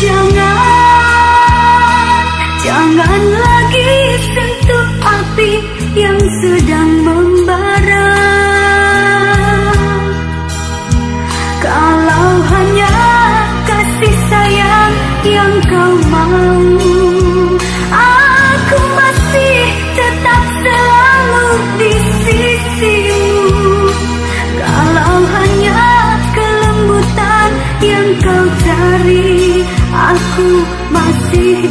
jangan Jangan lagi sentuh api yang sedang membara. Kalau hanya kasih sayang yang kau see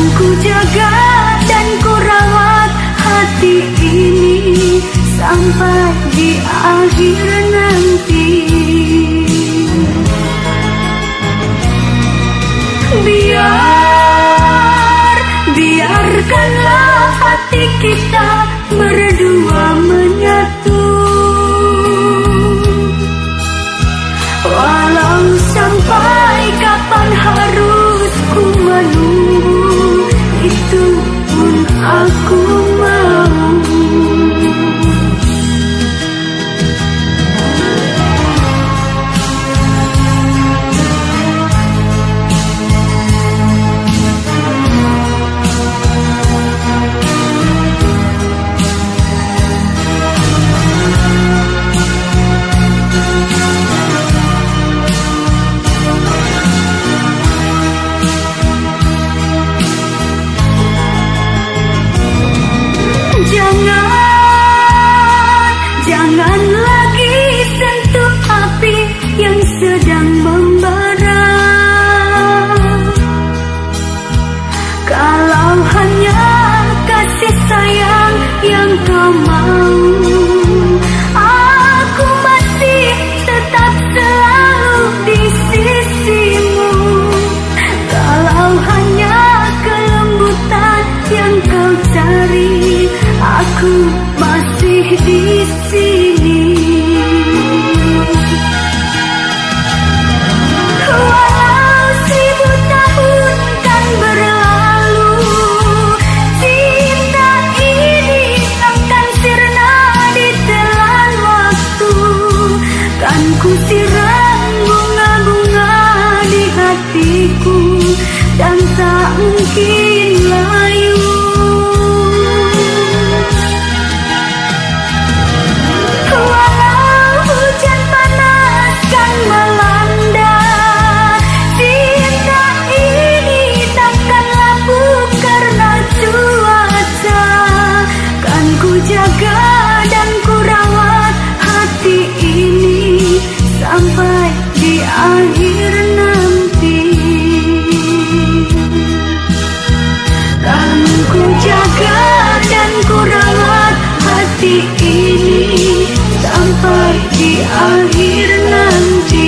Ku jaga dan ku rawat hati ini Sampai di akhir nanti. Biar, biarkanlah hati kita merdu. Ku ku jaga dan ku rawat hati ini sampai di akhir nanti. Kan ku jaga dan ku rawat hati ini sampai di akhir nanti.